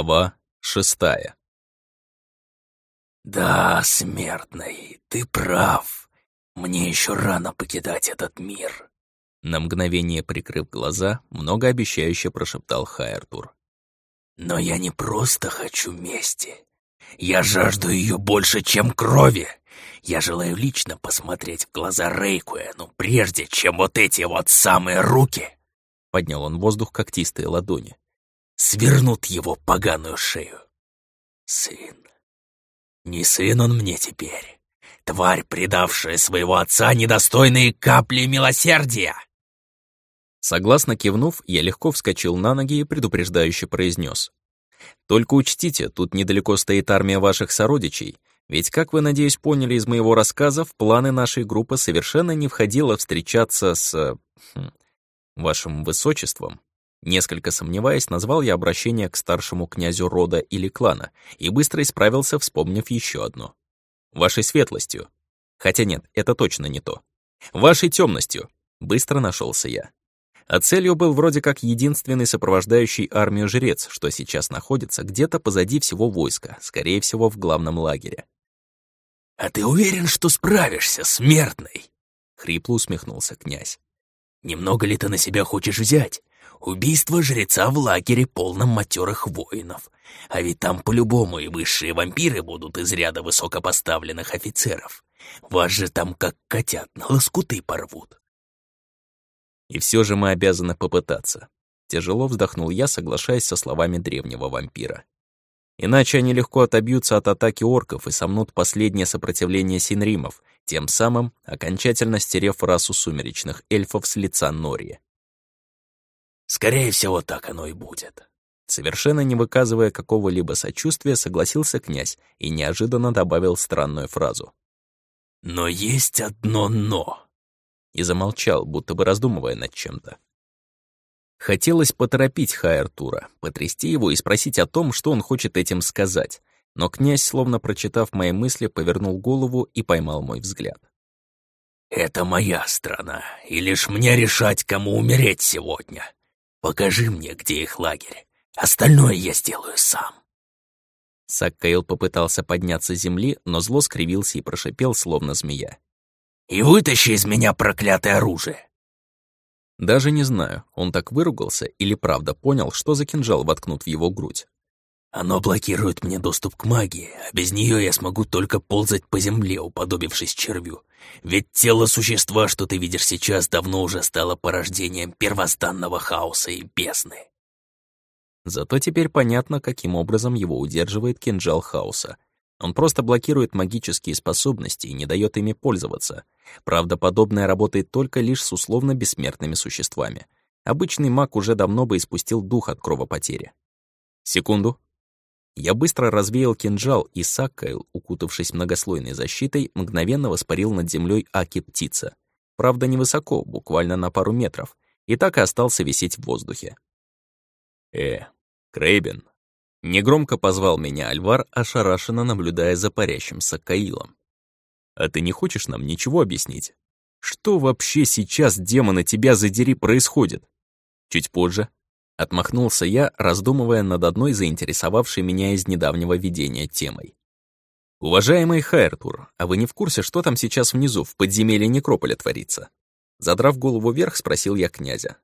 Глава шестая. «Да, смертный, ты прав. Мне еще рано покидать этот мир». На мгновение прикрыв глаза, многообещающе прошептал Хайртур. «Но я не просто хочу мести. Я жажду ее больше, чем крови. Я желаю лично посмотреть в глаза Рейкуэну, прежде чем вот эти вот самые руки...» Поднял он воздух когтистые ладони свернут его поганую шею. Сын. Не сын он мне теперь. Тварь, предавшая своего отца, недостойные капли милосердия. Согласно кивнув, я легко вскочил на ноги и предупреждающе произнес. «Только учтите, тут недалеко стоит армия ваших сородичей, ведь, как вы, надеюсь, поняли из моего рассказа, в планы нашей группы совершенно не входило встречаться с... Хм, вашим высочеством. Несколько сомневаясь, назвал я обращение к старшему князю рода или клана и быстро исправился, вспомнив еще одно. «Вашей светлостью». Хотя нет, это точно не то. «Вашей темностью», — быстро нашелся я. А целью был вроде как единственный сопровождающий армию жрец, что сейчас находится где-то позади всего войска, скорее всего, в главном лагере. «А ты уверен, что справишься, смертный?» — хрипло усмехнулся князь. «Немного ли ты на себя хочешь взять? Убийство жреца в лагере, полном матерых воинов. А ведь там по-любому и высшие вампиры будут из ряда высокопоставленных офицеров. Вас же там как котят на лоскуты порвут. И все же мы обязаны попытаться. Тяжело вздохнул я, соглашаясь со словами древнего вампира. Иначе они легко отобьются от атаки орков и сомнут последнее сопротивление синримов, тем самым окончательно стерев расу сумеречных эльфов с лица Нории. Скорее всего, так оно и будет. Совершенно не выказывая какого-либо сочувствия, согласился князь и неожиданно добавил странную фразу. «Но есть одно «но». И замолчал, будто бы раздумывая над чем-то. Хотелось поторопить Хайартура, потрясти его и спросить о том, что он хочет этим сказать, но князь, словно прочитав мои мысли, повернул голову и поймал мой взгляд. «Это моя страна, и лишь мне решать, кому умереть сегодня. Покажи мне, где их лагерь. Остальное я сделаю сам». Саккейл попытался подняться с земли, но зло скривился и прошипел, словно змея. «И вытащи из меня проклятое оружие!» Даже не знаю, он так выругался или правда понял, что за кинжал воткнут в его грудь. Оно блокирует мне доступ к магии, а без нее я смогу только ползать по земле, уподобившись червю. Ведь тело существа, что ты видишь сейчас, давно уже стало порождением первозданного хаоса и бездны. Зато теперь понятно, каким образом его удерживает кинжал хаоса. Он просто блокирует магические способности и не дает ими пользоваться. Правда, подобное работает только лишь с условно бессмертными существами. Обычный маг уже давно бы испустил дух от кровопотери. Секунду, я быстро развеял кинжал, и Саккайл, укутавшись многослойной защитой, мгновенно воспарил над землей Аки-птица. Правда, невысоко, буквально на пару метров, и так и остался висеть в воздухе. «Э, Крейбен!» Негромко позвал меня Альвар, ошарашенно наблюдая за парящим Саккаилом. «А ты не хочешь нам ничего объяснить? Что вообще сейчас, демона, тебя задери, происходит?» Чуть позже Отмахнулся я, раздумывая над одной заинтересовавшей меня из недавнего видения темой. «Уважаемый Хайртур, а вы не в курсе, что там сейчас внизу, в подземелье Некрополя творится?» Задрав голову вверх, спросил я князя.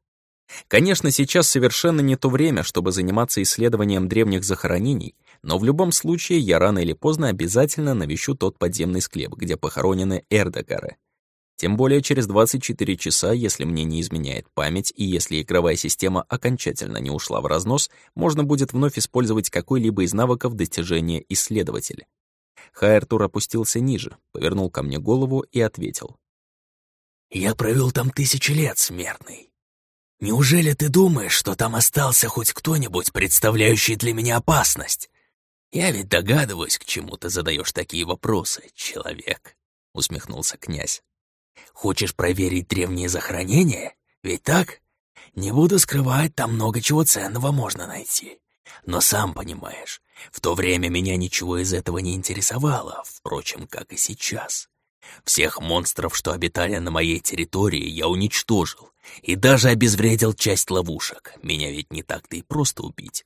Конечно, сейчас совершенно не то время, чтобы заниматься исследованием древних захоронений, но в любом случае я рано или поздно обязательно навещу тот подземный склеп, где похоронены Эрдогары. Тем более через 24 часа, если мне не изменяет память и если игровая система окончательно не ушла в разнос, можно будет вновь использовать какой-либо из навыков достижения исследователя. Хайртур опустился ниже, повернул ко мне голову и ответил. «Я провел там тысячи лет, смертный. Неужели ты думаешь, что там остался хоть кто-нибудь, представляющий для меня опасность? Я ведь догадываюсь, к чему ты задаешь такие вопросы, человек», — усмехнулся князь. Хочешь проверить древние захоронения? Ведь так? Не буду скрывать, там много чего ценного можно найти. Но сам понимаешь, в то время меня ничего из этого не интересовало, впрочем, как и сейчас. Всех монстров, что обитали на моей территории, я уничтожил и даже обезвредил часть ловушек. Меня ведь не так-то и просто убить.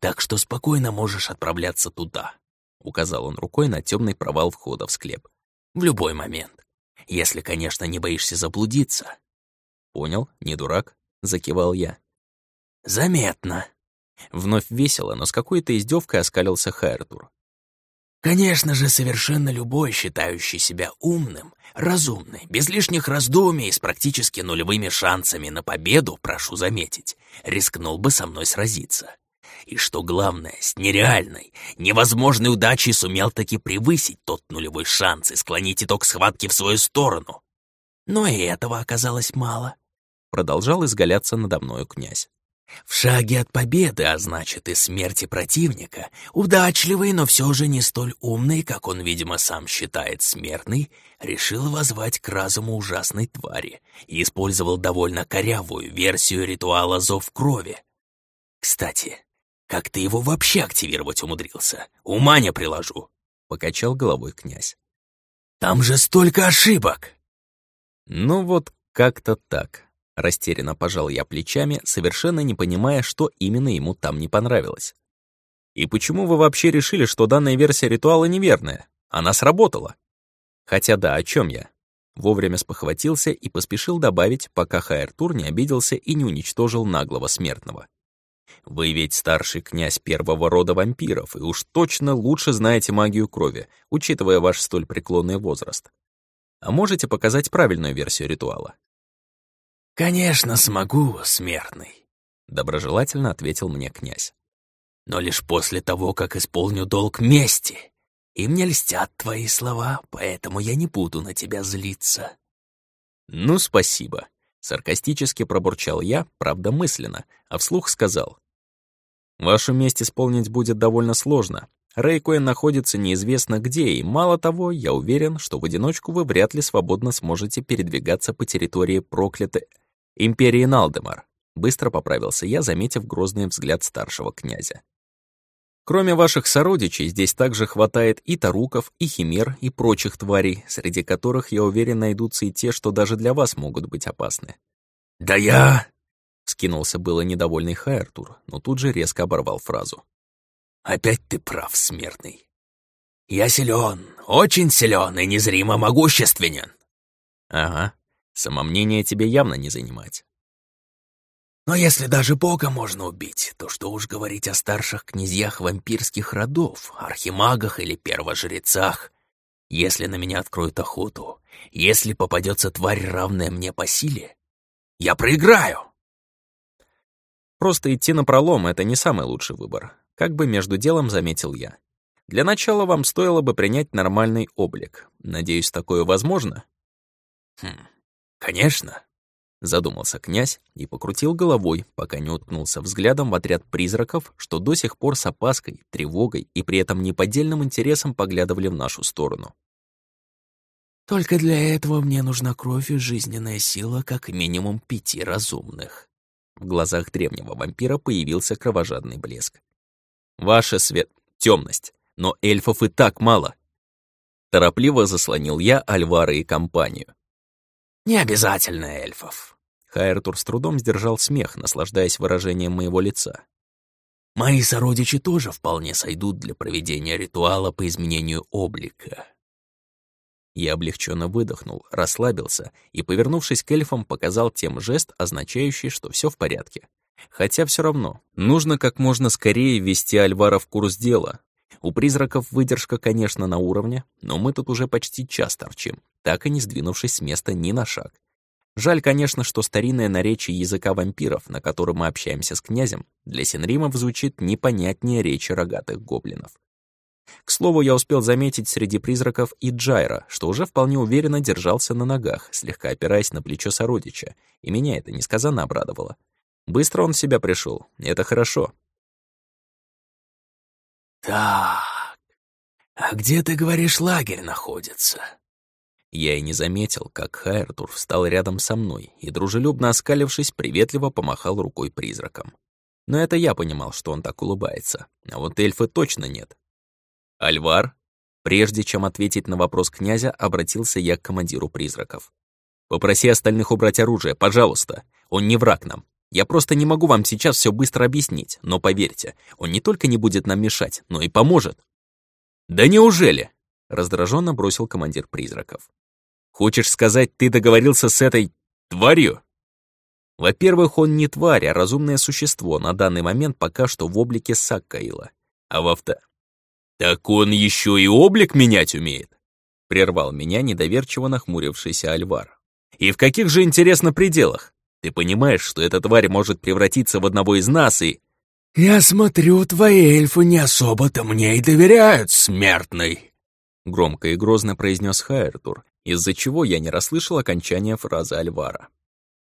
так что спокойно можешь отправляться туда», — указал он рукой на темный провал входа в склеп. «В любой момент. Если, конечно, не боишься заблудиться». «Понял, не дурак», — закивал я. «Заметно». Вновь весело, но с какой-то издевкой оскалился Хайртур. Конечно же, совершенно любой, считающий себя умным, разумный, без лишних раздумий и с практически нулевыми шансами на победу, прошу заметить, рискнул бы со мной сразиться. И что главное, с нереальной, невозможной удачей сумел таки превысить тот нулевой шанс и склонить итог схватки в свою сторону. Но и этого оказалось мало. Продолжал изгаляться надо мною князь. В шаге от победы, а значит и смерти противника, удачливый, но все же не столь умный, как он, видимо, сам считает смертный, решил возвать к разуму ужасной твари и использовал довольно корявую версию ритуала «Зов крови». Кстати, как ты его вообще активировать умудрился? Ума не приложу, — покачал головой князь. Там же столько ошибок! Ну вот как-то так. Растерянно пожал я плечами, совершенно не понимая, что именно ему там не понравилось. «И почему вы вообще решили, что данная версия ритуала неверная? Она сработала». Хотя да, о чем я? Вовремя спохватился и поспешил добавить, пока Хайртур не обиделся и не уничтожил наглого смертного. «Вы ведь старший князь первого рода вампиров, и уж точно лучше знаете магию крови, учитывая ваш столь преклонный возраст. А можете показать правильную версию ритуала?» «Конечно смогу, смертный», — доброжелательно ответил мне князь. «Но лишь после того, как исполню долг мести. И мне льстят твои слова, поэтому я не буду на тебя злиться». «Ну, спасибо», — саркастически пробурчал я, правда мысленно, а вслух сказал. «Вашу месть исполнить будет довольно сложно. Рейкуэн находится неизвестно где, и мало того, я уверен, что в одиночку вы вряд ли свободно сможете передвигаться по территории проклятой империи Налдемар», — быстро поправился я, заметив грозный взгляд старшего князя. Кроме ваших сородичей, здесь также хватает и таруков, и химер, и прочих тварей, среди которых, я уверен, найдутся и те, что даже для вас могут быть опасны. «Да я...» — скинулся было недовольный Хайртур, но тут же резко оборвал фразу. «Опять ты прав, смертный. Я силен, очень силен и незримо могущественен». «Ага, Самомнение тебе явно не занимать. Но если даже Бога можно убить, то что уж говорить о старших князьях вампирских родов, архимагах или первожрецах. Если на меня откроют охоту, если попадется тварь, равная мне по силе, я проиграю. Просто идти на пролом — это не самый лучший выбор, как бы между делом заметил я. Для начала вам стоило бы принять нормальный облик. Надеюсь, такое возможно? Хм, «Конечно», — задумался князь и покрутил головой, пока не уткнулся взглядом в отряд призраков, что до сих пор с опаской, тревогой и при этом неподдельным интересом поглядывали в нашу сторону. «Только для этого мне нужна кровь и жизненная сила как минимум пяти разумных». В глазах древнего вампира появился кровожадный блеск. «Ваша свет... темность, но эльфов и так мало!» Торопливо заслонил я Альвара и компанию. «Не обязательно эльфов». Хайртур с трудом сдержал смех, наслаждаясь выражением моего лица. «Мои сородичи тоже вполне сойдут для проведения ритуала по изменению облика». Я облегченно выдохнул, расслабился и, повернувшись к эльфам, показал тем жест, означающий, что все в порядке. Хотя все равно, нужно как можно скорее ввести Альвара в курс дела, у призраков выдержка, конечно, на уровне, но мы тут уже почти час торчим, так и не сдвинувшись с места ни на шаг. Жаль, конечно, что старинное наречие языка вампиров, на котором мы общаемся с князем, для синримов звучит непонятнее речи рогатых гоблинов. К слову, я успел заметить среди призраков и Джайра, что уже вполне уверенно держался на ногах, слегка опираясь на плечо сородича, и меня это несказанно обрадовало. Быстро он в себя пришел, это хорошо, «Так, а где, ты говоришь, лагерь находится?» Я и не заметил, как Хайртур встал рядом со мной и, дружелюбно оскалившись, приветливо помахал рукой призраком. Но это я понимал, что он так улыбается, а вот эльфы точно нет. «Альвар?» Прежде чем ответить на вопрос князя, обратился я к командиру призраков. «Попроси остальных убрать оружие, пожалуйста. Он не враг нам. Я просто не могу вам сейчас все быстро объяснить, но поверьте, он не только не будет нам мешать, но и поможет». «Да неужели?» — раздраженно бросил командир призраков. «Хочешь сказать, ты договорился с этой тварью?» Во-первых, он не тварь, а разумное существо, на данный момент пока что в облике Саккаила. А во-вторых... «Так он еще и облик менять умеет?» — прервал меня недоверчиво нахмурившийся Альвар. «И в каких же, интересно, пределах? Ты понимаешь, что эта тварь может превратиться в одного из нас и...» «Я смотрю, твои эльфы не особо-то мне и доверяют, смертный!» Громко и грозно произнес Хайртур, из-за чего я не расслышал окончания фразы Альвара.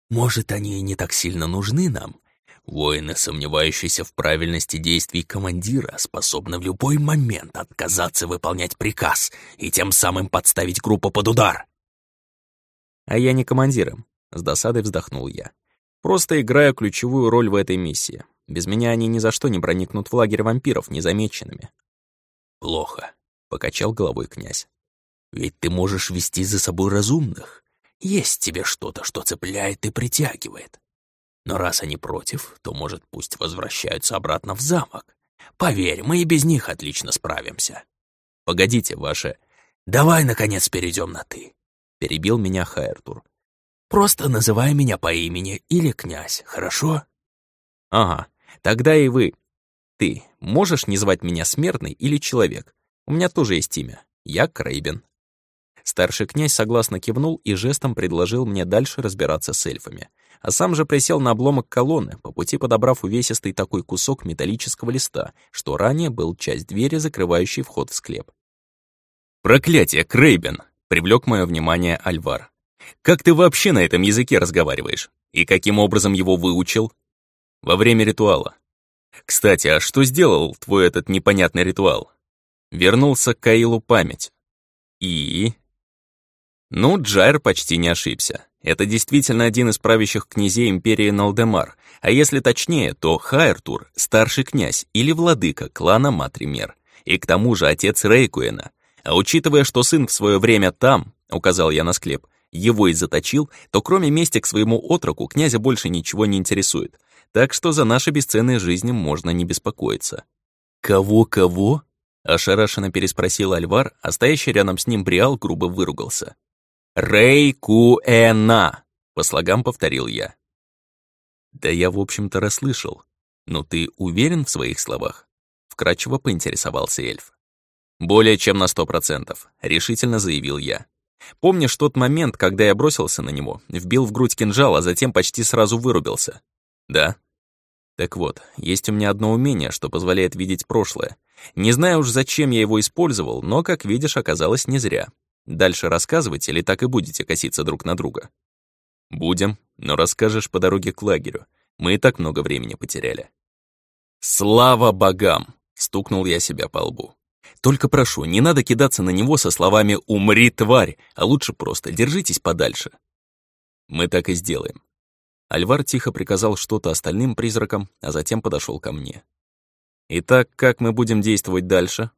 «Может, они и не так сильно нужны нам? Воины, сомневающиеся в правильности действий командира, способны в любой момент отказаться выполнять приказ и тем самым подставить группу под удар». «А я не командиром», — с досадой вздохнул я. «Просто играю ключевую роль в этой миссии. Без меня они ни за что не проникнут в лагерь вампиров незамеченными». «Плохо», — покачал головой князь. «Ведь ты можешь вести за собой разумных. Есть тебе что-то, что цепляет и притягивает. Но раз они против, то, может, пусть возвращаются обратно в замок. Поверь, мы и без них отлично справимся». «Погодите, ваше...» «Давай, наконец, перейдем на «ты», — перебил меня Хайртур. «Просто называй меня по имени или князь, хорошо?» «Ага, тогда и вы. Ты можешь не звать меня смертный или человек? У меня тоже есть имя. Я Крейбен». Старший князь согласно кивнул и жестом предложил мне дальше разбираться с эльфами, а сам же присел на обломок колонны, по пути подобрав увесистый такой кусок металлического листа, что ранее был часть двери, закрывающей вход в склеп. «Проклятие, Крейбен!» — привлек мое внимание Альвар. «Как ты вообще на этом языке разговариваешь? И каким образом его выучил?» «Во время ритуала». «Кстати, а что сделал твой этот непонятный ритуал?» Вернулся к Каилу память. «И...» Ну, Джайр почти не ошибся. Это действительно один из правящих князей империи Налдемар, а если точнее, то Хайртур — старший князь или владыка клана Матример, и к тому же отец Рейкуэна. А учитывая, что сын в свое время там, указал я на склеп, его и заточил, то кроме мести к своему отроку князя больше ничего не интересует. Так что за наши бесценные жизни можно не беспокоиться. «Кого-кого?» — ошарашенно переспросил Альвар, а стоящий рядом с ним Бриал грубо выругался. «Рейкуэна!» — по слогам повторил я. «Да я, в общем-то, расслышал. Но ты уверен в своих словах?» — вкратчиво поинтересовался эльф. «Более чем на сто процентов», — решительно заявил я. «Помнишь тот момент, когда я бросился на него, вбил в грудь кинжал, а затем почти сразу вырубился?» «Да». Так вот, есть у меня одно умение, что позволяет видеть прошлое. Не знаю уж, зачем я его использовал, но, как видишь, оказалось не зря. Дальше рассказывать или так и будете коситься друг на друга? Будем, но расскажешь по дороге к лагерю. Мы и так много времени потеряли. Слава богам! Стукнул я себя по лбу. Только прошу, не надо кидаться на него со словами «умри, тварь», а лучше просто держитесь подальше. Мы так и сделаем. Альвар тихо приказал что-то остальным призракам, а затем подошел ко мне. Итак, как мы будем действовать дальше?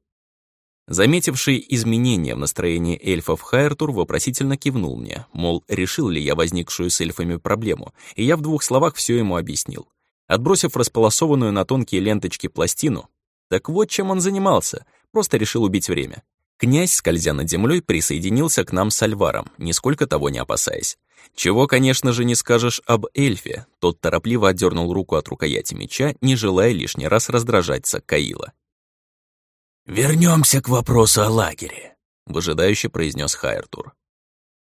Заметивший изменения в настроении эльфов Хайртур вопросительно кивнул мне, мол, решил ли я возникшую с эльфами проблему, и я в двух словах все ему объяснил. Отбросив располосованную на тонкие ленточки пластину, так вот чем он занимался, просто решил убить время. Князь, скользя над землей, присоединился к нам с Альваром, нисколько того не опасаясь. Чего, конечно же, не скажешь об эльфе. Тот торопливо отдернул руку от рукояти меча, не желая лишний раз раздражать Саккаила. «Вернемся к вопросу о лагере», — выжидающе произнес Хайртур.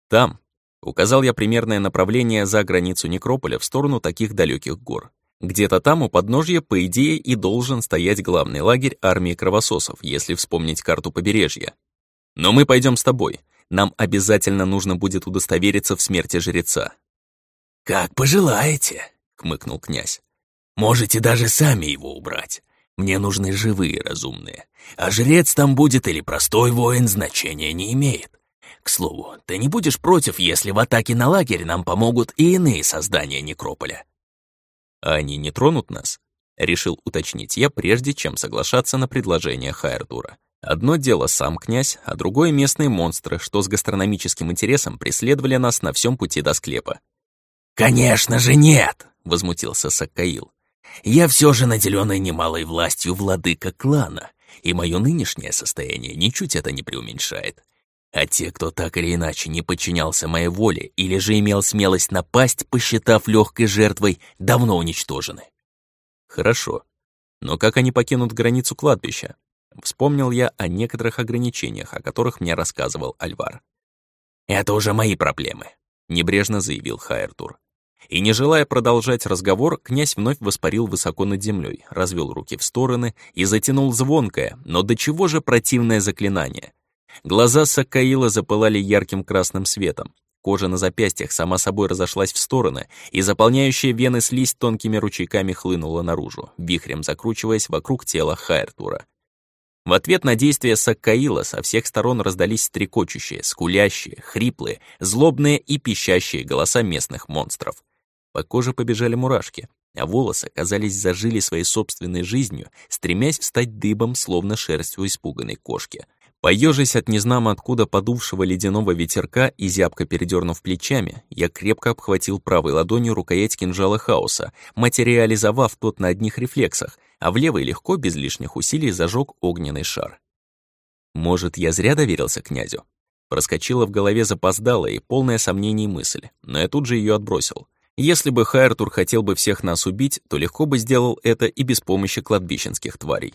«Там», — указал я примерное направление за границу Некрополя в сторону таких далеких гор. Где-то там у подножья, по идее, и должен стоять главный лагерь армии кровососов, если вспомнить карту побережья. Но мы пойдем с тобой. Нам обязательно нужно будет удостовериться в смерти жреца. «Как пожелаете», — хмыкнул князь. «Можете даже сами его убрать. Мне нужны живые разумные. А жрец там будет или простой воин, значения не имеет. К слову, ты не будешь против, если в атаке на лагерь нам помогут и иные создания некрополя?» «А они не тронут нас?» — решил уточнить я, прежде чем соглашаться на предложение Хайртура. Одно дело сам князь, а другое — местные монстры, что с гастрономическим интересом преследовали нас на всем пути до склепа. «Конечно же нет!» — возмутился Саккаил. «Я все же наделенный немалой властью владыка клана, и мое нынешнее состояние ничуть это не преуменьшает. А те, кто так или иначе не подчинялся моей воле или же имел смелость напасть, посчитав легкой жертвой, давно уничтожены». «Хорошо. Но как они покинут границу кладбища? Вспомнил я о некоторых ограничениях, о которых мне рассказывал Альвар. «Это уже мои проблемы», — небрежно заявил Хайртур. И не желая продолжать разговор, князь вновь воспарил высоко над землей, развел руки в стороны и затянул звонкое, но до чего же противное заклинание. Глаза Сакаила запылали ярким красным светом. Кожа на запястьях сама собой разошлась в стороны, и заполняющая вены слизь тонкими ручейками хлынула наружу, вихрем закручиваясь вокруг тела Хайртура. В ответ на действия Саккаила со всех сторон раздались стрекочущие, скулящие, хриплые, злобные и пищащие голоса местных монстров. По коже побежали мурашки, а волосы, казались, зажили своей собственной жизнью, стремясь встать дыбом, словно шерстью испуганной кошки. Поежась от незнамо откуда подувшего ледяного ветерка и зябко передернув плечами, я крепко обхватил правой ладонью рукоять кинжала хаоса, материализовав тот на одних рефлексах — а в левой легко, без лишних усилий, зажег огненный шар. Может, я зря доверился князю? Проскочила в голове запоздалая и полная сомнений мысль, но я тут же ее отбросил. Если бы Хайртур хотел бы всех нас убить, то легко бы сделал это и без помощи кладбищенских тварей.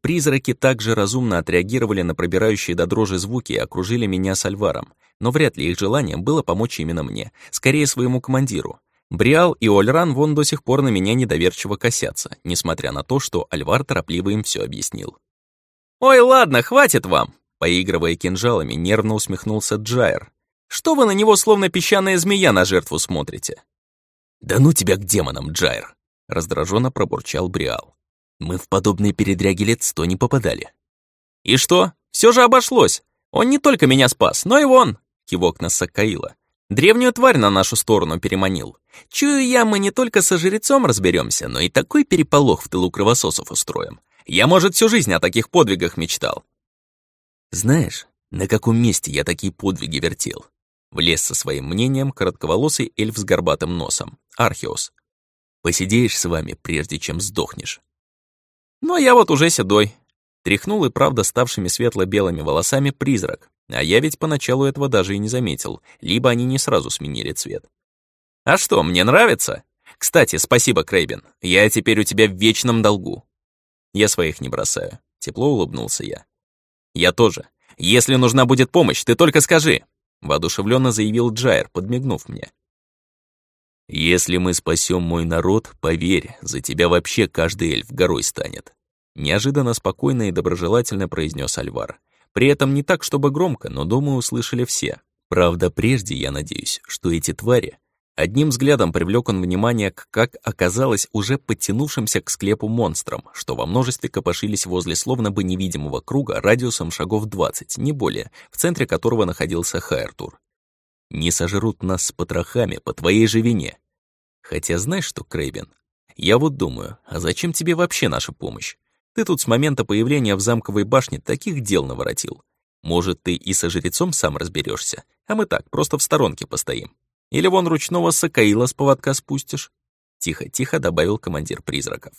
Призраки также разумно отреагировали на пробирающие до дрожи звуки и окружили меня с Альваром, но вряд ли их желанием было помочь именно мне, скорее своему командиру. Бриал и Ольран вон до сих пор на меня недоверчиво косятся, несмотря на то, что Альвар торопливо им все объяснил. «Ой, ладно, хватит вам!» Поигрывая кинжалами, нервно усмехнулся Джайр. «Что вы на него, словно песчаная змея, на жертву смотрите?» «Да ну тебя к демонам, Джайр!» Раздраженно пробурчал Бриал. «Мы в подобные передряги лет сто не попадали». «И что? Все же обошлось. Он не только меня спас, но и вон!» Кивок на Сакаила. Древнюю тварь на нашу сторону переманил. Чую я, мы не только со жрецом разберемся, но и такой переполох в тылу кровососов устроим. Я, может, всю жизнь о таких подвигах мечтал. Знаешь, на каком месте я такие подвиги вертел? Влез со своим мнением коротковолосый эльф с горбатым носом, Архиос. Посидеешь с вами, прежде чем сдохнешь. Ну, я вот уже седой. Тряхнул и правда ставшими светло-белыми волосами призрак, а я ведь поначалу этого даже и не заметил, либо они не сразу сменили цвет. А что, мне нравится? Кстати, спасибо, Крейбен, я теперь у тебя в вечном долгу. Я своих не бросаю, тепло улыбнулся я. Я тоже. Если нужна будет помощь, ты только скажи, воодушевленно заявил Джайр, подмигнув мне. Если мы спасем мой народ, поверь, за тебя вообще каждый эльф горой станет. Неожиданно спокойно и доброжелательно произнес Альвар. При этом не так, чтобы громко, но, думаю, услышали все. Правда, прежде я надеюсь, что эти твари... Одним взглядом привлек он внимание к, как оказалось, уже подтянувшимся к склепу монстрам, что во множестве копошились возле словно бы невидимого круга радиусом шагов 20, не более, в центре которого находился Хайртур. «Не сожрут нас с потрохами по твоей же вине. Хотя знаешь что, Крейбен, я вот думаю, а зачем тебе вообще наша помощь? Ты тут с момента появления в замковой башне таких дел наворотил. Может, ты и со жрецом сам разберешься, а мы так, просто в сторонке постоим. Или вон ручного сакаила с поводка спустишь?» Тихо-тихо добавил командир призраков.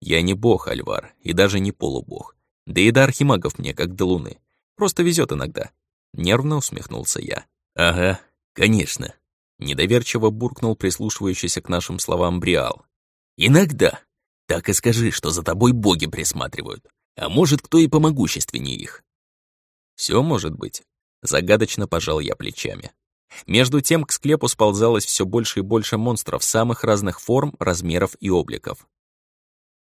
«Я не бог, Альвар, и даже не полубог. Да и до архимагов мне как до луны. Просто везет иногда». Нервно усмехнулся я. «Ага, конечно». Недоверчиво буркнул прислушивающийся к нашим словам Бриал. «Иногда. Так и скажи, что за тобой боги присматривают. А может, кто и помогущественнее их. Все может быть. Загадочно пожал я плечами. Между тем к склепу сползалось все больше и больше монстров самых разных форм, размеров и обликов.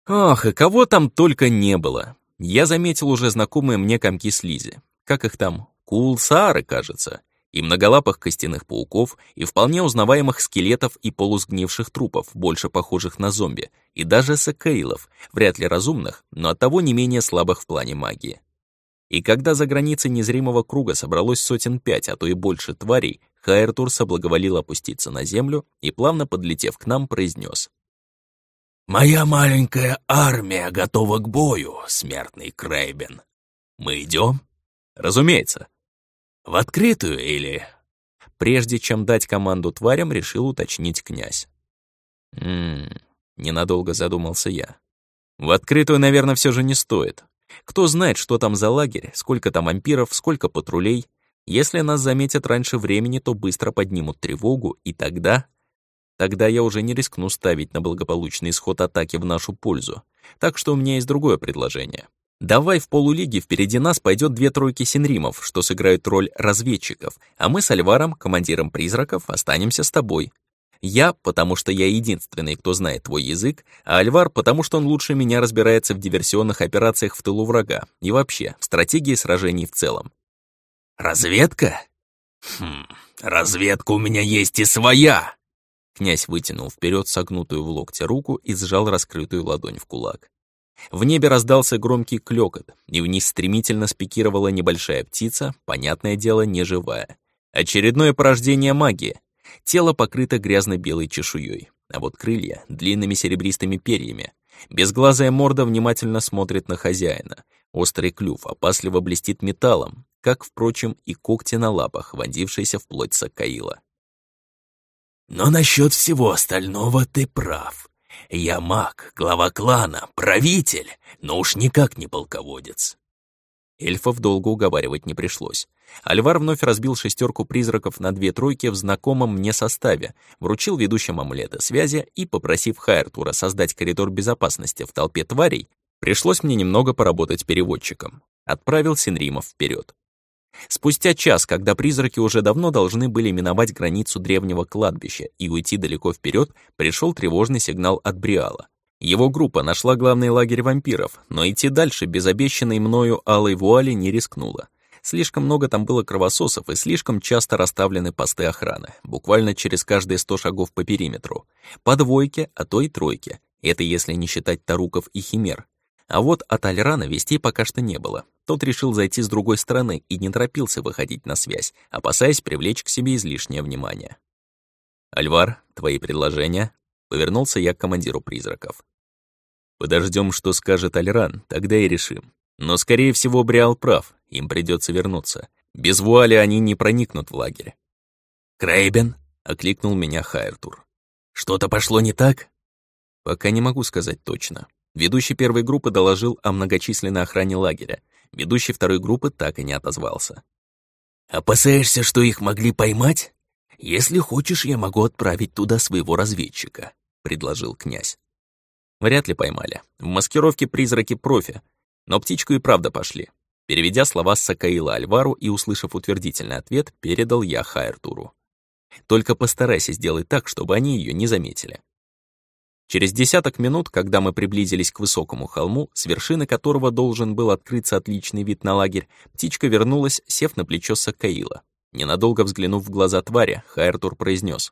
Ох, и кого там только не было. Я заметил уже знакомые мне комки слизи. Как их там? Кулсары, кажется и многолапых костяных пауков, и вполне узнаваемых скелетов и полусгнивших трупов, больше похожих на зомби, и даже сакейлов, вряд ли разумных, но оттого не менее слабых в плане магии. И когда за границей незримого круга собралось сотен пять, а то и больше тварей, Хайртур соблаговолил опуститься на землю и, плавно подлетев к нам, произнес. «Моя маленькая армия готова к бою, смертный Крейбен. Мы идем?» «Разумеется», в открытую или...» Прежде чем дать команду тварям, решил уточнить князь. Ммм, ненадолго задумался я. В открытую, наверное, все же не стоит. Кто знает, что там за лагерь, сколько там ампиров, сколько патрулей. Если нас заметят раньше времени, то быстро поднимут тревогу, и тогда... Тогда я уже не рискну ставить на благополучный исход атаки в нашу пользу. Так что у меня есть другое предложение. Давай в полулиге впереди нас пойдет две тройки синримов, что сыграют роль разведчиков, а мы с Альваром, командиром призраков, останемся с тобой. Я, потому что я единственный, кто знает твой язык, а Альвар, потому что он лучше меня разбирается в диверсионных операциях в тылу врага и вообще в стратегии сражений в целом. «Разведка? Хм, разведка у меня есть и своя!» Князь вытянул вперед согнутую в локте руку и сжал раскрытую ладонь в кулак. В небе раздался громкий клёкот, и вниз стремительно спикировала небольшая птица, понятное дело, неживая. Очередное порождение магии. Тело покрыто грязно-белой чешуей, а вот крылья — длинными серебристыми перьями. Безглазая морда внимательно смотрит на хозяина. Острый клюв опасливо блестит металлом, как, впрочем, и когти на лапах, вонзившиеся в плоть Сакаила. «Но насчет всего остального ты прав. Я маг, глава клана, правитель, но уж никак не полководец». Эльфов долго уговаривать не пришлось. Альвар вновь разбил шестерку призраков на две тройки в знакомом мне составе, вручил ведущим амулеты связи и, попросив Хайртура создать коридор безопасности в толпе тварей, пришлось мне немного поработать переводчиком. Отправил Синримов вперед. Спустя час, когда призраки уже давно должны были миновать границу древнего кладбища и уйти далеко вперед, пришел тревожный сигнал от Бриала. Его группа нашла главный лагерь вампиров, но идти дальше без обещанной мною алой вуали не рискнула. Слишком много там было кровососов и слишком часто расставлены посты охраны, буквально через каждые сто шагов по периметру. По двойке, а то и тройке. Это если не считать таруков и химер. А вот от Альрана вестей пока что не было. Тот решил зайти с другой стороны и не торопился выходить на связь, опасаясь привлечь к себе излишнее внимание. «Альвар, твои предложения?» — повернулся я к командиру призраков. Подождем, что скажет Альран, тогда и решим. Но, скорее всего, Бриал прав, им придется вернуться. Без вуали они не проникнут в лагерь. «Крейбен?» — окликнул меня Хайртур. «Что-то пошло не так?» Пока не могу сказать точно. Ведущий первой группы доложил о многочисленной охране лагеря. Ведущий второй группы так и не отозвался. «Опасаешься, что их могли поймать? Если хочешь, я могу отправить туда своего разведчика», — предложил князь. Вряд ли поймали. В маскировке призраки профи. Но птичку и правда пошли. Переведя слова Сакаила Альвару и услышав утвердительный ответ, передал я Хайртуру. Только постарайся сделать так, чтобы они ее не заметили. Через десяток минут, когда мы приблизились к высокому холму, с вершины которого должен был открыться отличный вид на лагерь, птичка вернулась, сев на плечо Сакаила. Ненадолго взглянув в глаза твари, Хайртур произнес: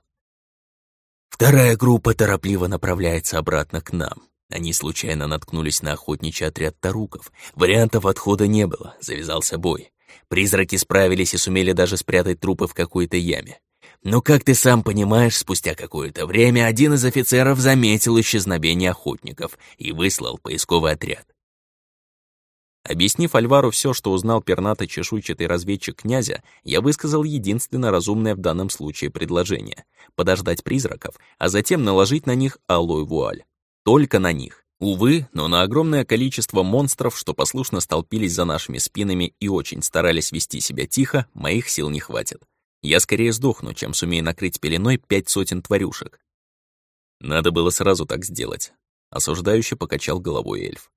«Вторая группа торопливо направляется обратно к нам. Они случайно наткнулись на охотничий отряд таруков. Вариантов отхода не было, завязался бой. Призраки справились и сумели даже спрятать трупы в какой-то яме. Но, как ты сам понимаешь, спустя какое-то время один из офицеров заметил исчезновение охотников и выслал поисковый отряд. Объяснив Альвару все, что узнал пернатый чешуйчатый разведчик князя, я высказал единственно разумное в данном случае предложение — подождать призраков, а затем наложить на них алую вуаль. Только на них. Увы, но на огромное количество монстров, что послушно столпились за нашими спинами и очень старались вести себя тихо, моих сил не хватит. Я скорее сдохну, чем сумею накрыть пеленой пять сотен тварюшек. Надо было сразу так сделать. Осуждающе покачал головой эльф.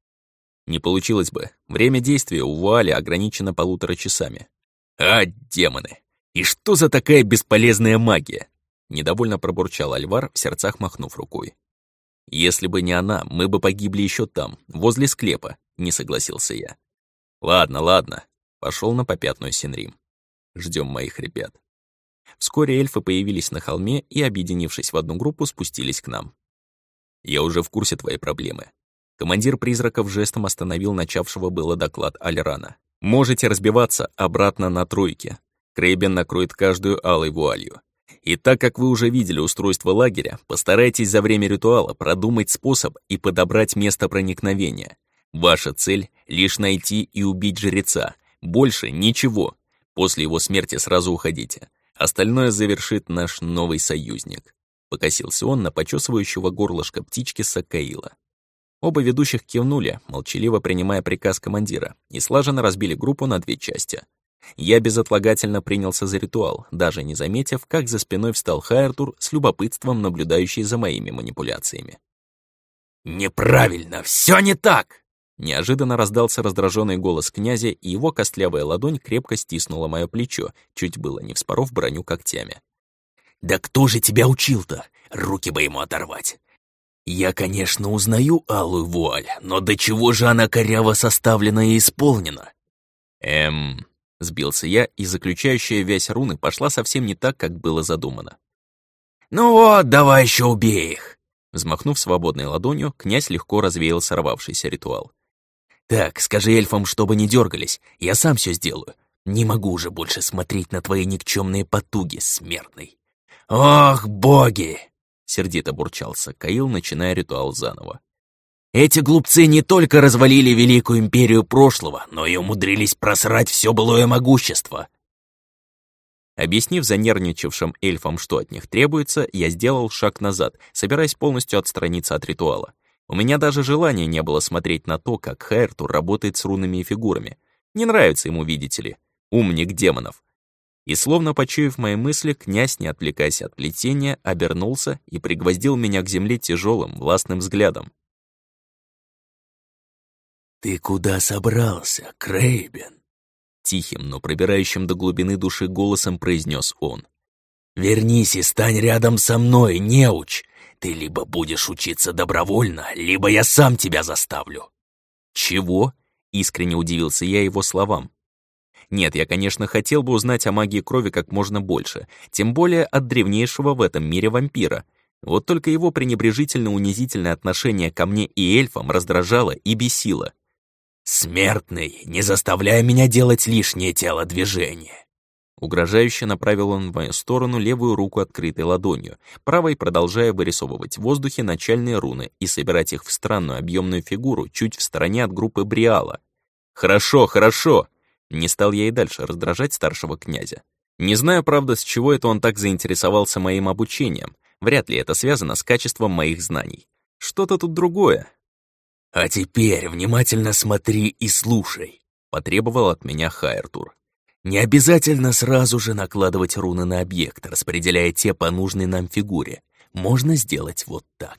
Не получилось бы. Время действия у вуали ограничено полутора часами. А, демоны! И что за такая бесполезная магия? Недовольно пробурчал Альвар, в сердцах махнув рукой. Если бы не она, мы бы погибли еще там, возле склепа, не согласился я. Ладно, ладно. Пошел на попятную Синрим. Ждем моих ребят. Вскоре эльфы появились на холме и, объединившись в одну группу, спустились к нам. «Я уже в курсе твоей проблемы». Командир призраков жестом остановил начавшего было доклад Альрана. «Можете разбиваться обратно на тройке. Крейбен накроет каждую алой вуалью. И так как вы уже видели устройство лагеря, постарайтесь за время ритуала продумать способ и подобрать место проникновения. Ваша цель — лишь найти и убить жреца. Больше ничего. После его смерти сразу уходите. Остальное завершит наш новый союзник. Покосился он на почесывающего горлышко птички Сакаила. Оба ведущих кивнули, молчаливо принимая приказ командира, и слаженно разбили группу на две части. Я безотлагательно принялся за ритуал, даже не заметив, как за спиной встал Хайртур с любопытством, наблюдающий за моими манипуляциями. «Неправильно! все не так!» Неожиданно раздался раздраженный голос князя, и его костлявая ладонь крепко стиснула мое плечо, чуть было не вспоров броню когтями. «Да кто же тебя учил-то? Руки бы ему оторвать!» «Я, конечно, узнаю алую вуаль, но до чего же она коряво составлена и исполнена?» «Эм...» — сбился я, и заключающая вязь руны пошла совсем не так, как было задумано. «Ну вот, давай еще убей их!» Взмахнув свободной ладонью, князь легко развеял сорвавшийся ритуал. «Так, скажи эльфам, чтобы не дергались, я сам все сделаю. Не могу уже больше смотреть на твои никчемные потуги, смертный». «Ох, боги!» — сердито бурчался Каил, начиная ритуал заново. «Эти глупцы не только развалили Великую Империю прошлого, но и умудрились просрать все былое могущество». Объяснив занервничавшим эльфам, что от них требуется, я сделал шаг назад, собираясь полностью отстраниться от ритуала. У меня даже желания не было смотреть на то, как Хайртур работает с рунами и фигурами. Не нравится ему, видите ли. Умник демонов. И словно почуяв мои мысли, князь, не отвлекаясь от плетения, обернулся и пригвоздил меня к земле тяжелым, властным взглядом. «Ты куда собрался, Крейбен?» Тихим, но пробирающим до глубины души голосом произнес он. «Вернись и стань рядом со мной, неуч! Ты либо будешь учиться добровольно, либо я сам тебя заставлю». «Чего?» — искренне удивился я его словам. Нет, я, конечно, хотел бы узнать о магии крови как можно больше, тем более от древнейшего в этом мире вампира. Вот только его пренебрежительно-унизительное отношение ко мне и эльфам раздражало и бесило. «Смертный, не заставляй меня делать лишнее телодвижение!» Угрожающе направил он в мою сторону левую руку открытой ладонью, правой продолжая вырисовывать в воздухе начальные руны и собирать их в странную объемную фигуру чуть в стороне от группы Бриала. «Хорошо, хорошо!» Не стал я и дальше раздражать старшего князя. Не знаю, правда, с чего это он так заинтересовался моим обучением. Вряд ли это связано с качеством моих знаний. Что-то тут другое. «А теперь внимательно смотри и слушай», — потребовал от меня Хайртур. «Не обязательно сразу же накладывать руны на объект, распределяя те по нужной нам фигуре. Можно сделать вот так».